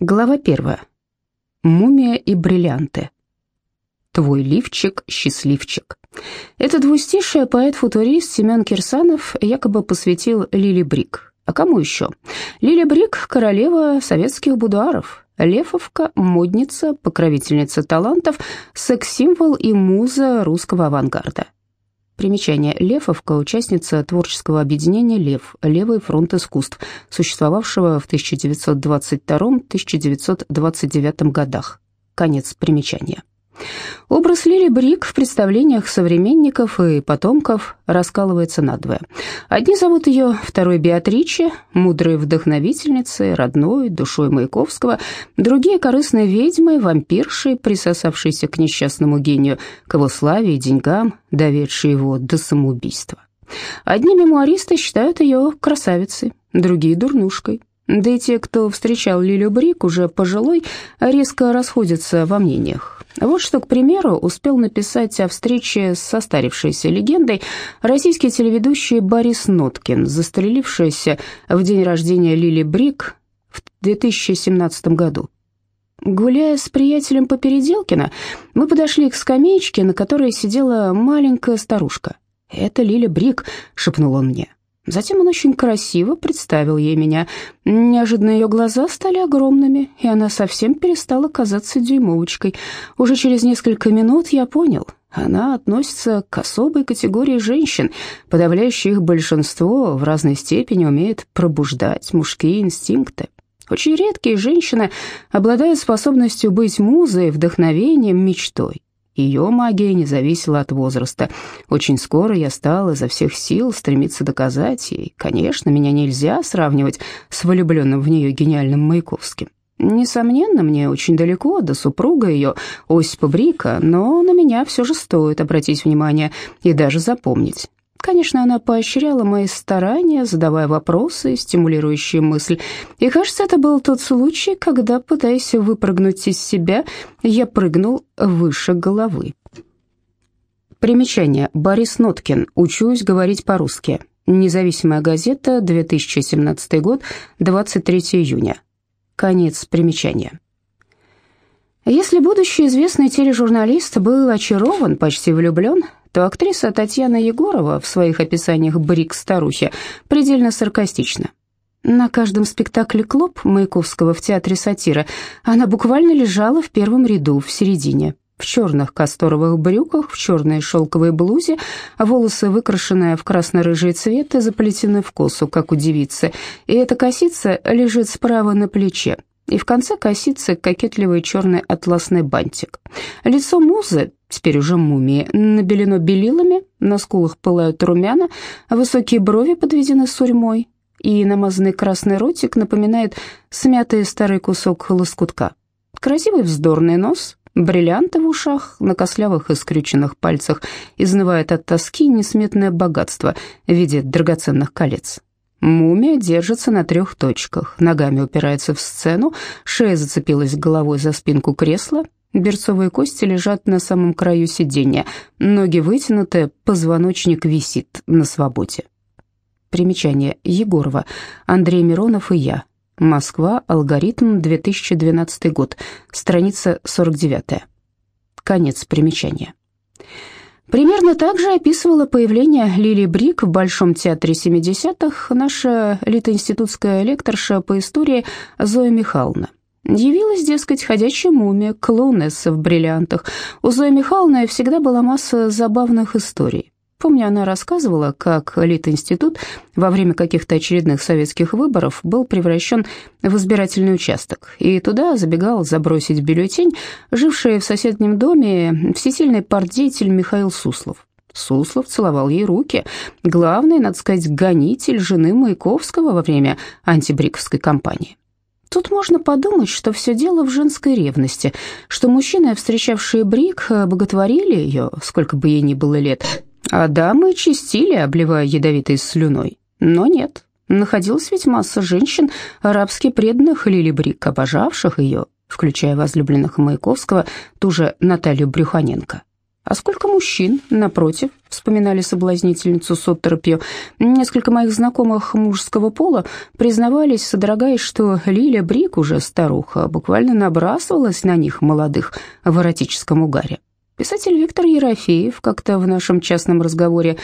Глава первая. Мумия и бриллианты. Твой лифчик – счастливчик. Это двустишее поэт-футурист Семен Кирсанов якобы посвятил Лили Брик. А кому еще? Лили Брик – королева советских будуаров, Лефовка, модница, покровительница талантов, секс-символ и муза русского авангарда. Примечание. Лефовка – участница творческого объединения «Лев» – Левый фронт искусств, существовавшего в 1922-1929 годах. Конец примечания. Образ Лили Брик в представлениях современников и потомков раскалывается надвое. Одни зовут ее второй Беатриче, мудрой вдохновительницей, родной, душой Маяковского, другие – корыстной ведьмой, вампиршей, присосавшейся к несчастному гению, к его славе и деньгам, доведшей его до самоубийства. Одни мемуаристы считают ее красавицей, другие – дурнушкой. Да и те, кто встречал Лилю Брик, уже пожилой, резко расходятся во мнениях. Вот что, к примеру, успел написать о встрече с состарившейся легендой российский телеведущий Борис Ноткин, застрелившийся в день рождения Лили Брик в 2017 году. Гуляя с приятелем по Переделкино, мы подошли к скамеечке, на которой сидела маленькая старушка. «Это Лили Брик», — шепнул он мне. Затем он очень красиво представил ей меня. Неожиданно ее глаза стали огромными, и она совсем перестала казаться дюймовочкой. Уже через несколько минут я понял, она относится к особой категории женщин. Подавляющее их большинство в разной степени умеет пробуждать мужские инстинкты. Очень редкие женщины обладают способностью быть музой, вдохновением, мечтой. Ее магия не зависела от возраста. Очень скоро я стал изо всех сил стремиться доказать ей, конечно, меня нельзя сравнивать с влюбленным в нее гениальным Маяковским. Несомненно, мне очень далеко до супруга ее, Осипа Брика, но на меня все же стоит обратить внимание и даже запомнить. Конечно, она поощряла мои старания, задавая вопросы, стимулирующие мысль. И, кажется, это был тот случай, когда, пытаясь выпрыгнуть из себя, я прыгнул выше головы. Примечание. Борис Ноткин. Учусь говорить по-русски. Независимая газета, 2017 год, 23 июня. Конец примечания. Если будущий известный тележурналист был очарован, почти влюблен, то актриса Татьяна Егорова в своих описаниях Брик-старухи предельно саркастична. На каждом спектакле «Клоп» Маяковского в театре сатира она буквально лежала в первом ряду, в середине, в черных касторовых брюках, в черной шелковой блузе, волосы выкрашенные в красно-рыжий цвет и заплетены в косу, как у девицы, и эта косица лежит справа на плече, и в конце косицы кокетливый черный атласный бантик. Лицо музы теперь уже мумии, набелено белилами, на скулах пылают румяна, высокие брови подведены сурьмой, и намазанный красный ротик напоминает смятый старый кусок лоскутка. Красивый вздорный нос, бриллианты в ушах, на кослявых и скрюченных пальцах изнывает от тоски несметное богатство в виде драгоценных колец. Мумия держится на трех точках, ногами упирается в сцену, шея зацепилась головой за спинку кресла, Берцовые кости лежат на самом краю сиденья, ноги вытянуты, позвоночник висит на свободе. Примечание Егорова, Андрей Миронов и я. Москва, алгоритм, 2012 год, страница 49. Конец примечания. Примерно так же описывала появление Лили Брик в Большом театре 70-х наша литоинститутская лекторша по истории Зоя Михайловна. Явилась, дескать, ходячая мумия, клоунесса в бриллиантах. У Зои Михайловны всегда была масса забавных историй. Помню, она рассказывала, как Литинститут во время каких-то очередных советских выборов был превращен в избирательный участок, и туда забегал забросить бюллетень живший в соседнем доме всесильный партдеятель Михаил Суслов. Суслов целовал ей руки, главный, надо сказать, гонитель жены Маяковского во время антибриковской кампании. Тут можно подумать, что все дело в женской ревности, что мужчины, встречавшие Брик, боготворили ее, сколько бы ей ни было лет, а дамы чистили, обливая ядовитой слюной. Но нет, находилась ведь масса женщин, арабски преданных Лили Брик, обожавших ее, включая возлюбленных Маяковского, ту же Наталью Брюханенко. А сколько мужчин, напротив, вспоминали соблазнительницу с оторопью. Несколько моих знакомых мужского пола признавались, содрогаясь, что Лиля Брик уже старуха, буквально набрасывалась на них, молодых, в эротическом угаре. Писатель Виктор Ерофеев как-то в нашем частном разговоре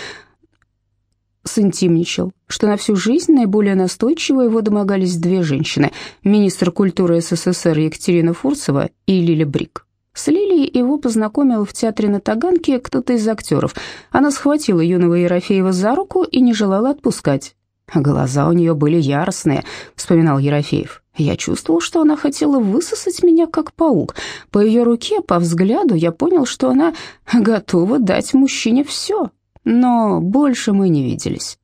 сантимничал, что на всю жизнь наиболее настойчиво его домогались две женщины – министр культуры СССР Екатерина Фурцева и Лиля Брик. С Лилией его познакомил в театре на Таганке кто-то из актеров. Она схватила юного Ерофеева за руку и не желала отпускать. «Глаза у нее были яростные», — вспоминал Ерофеев. «Я чувствовал, что она хотела высосать меня, как паук. По ее руке, по взгляду, я понял, что она готова дать мужчине все. Но больше мы не виделись».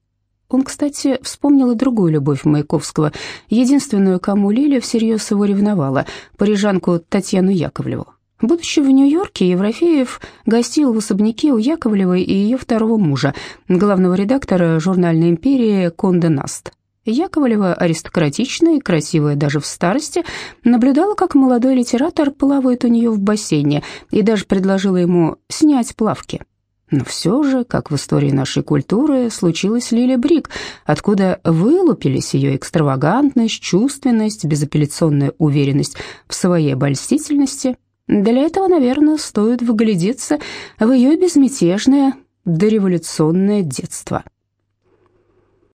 Он, кстати, вспомнил и другую любовь Маяковского, единственную, кому Лиля всерьез его ревновала, парижанку Татьяну Яковлеву. Будучи в Нью-Йорке, Еврофеев гостил в особняке у Яковлевой и ее второго мужа, главного редактора журнальной империи Конде Наст. Яковлева, аристократичная и красивая даже в старости, наблюдала, как молодой литератор плавает у нее в бассейне и даже предложила ему снять плавки. Но все же, как в истории нашей культуры, случилась Лили Брик, откуда вылупились ее экстравагантность, чувственность, безапелляционная уверенность в своей обольстительности – для этого, наверное, стоит вглядеться в ее безмятежное дореволюционное детство.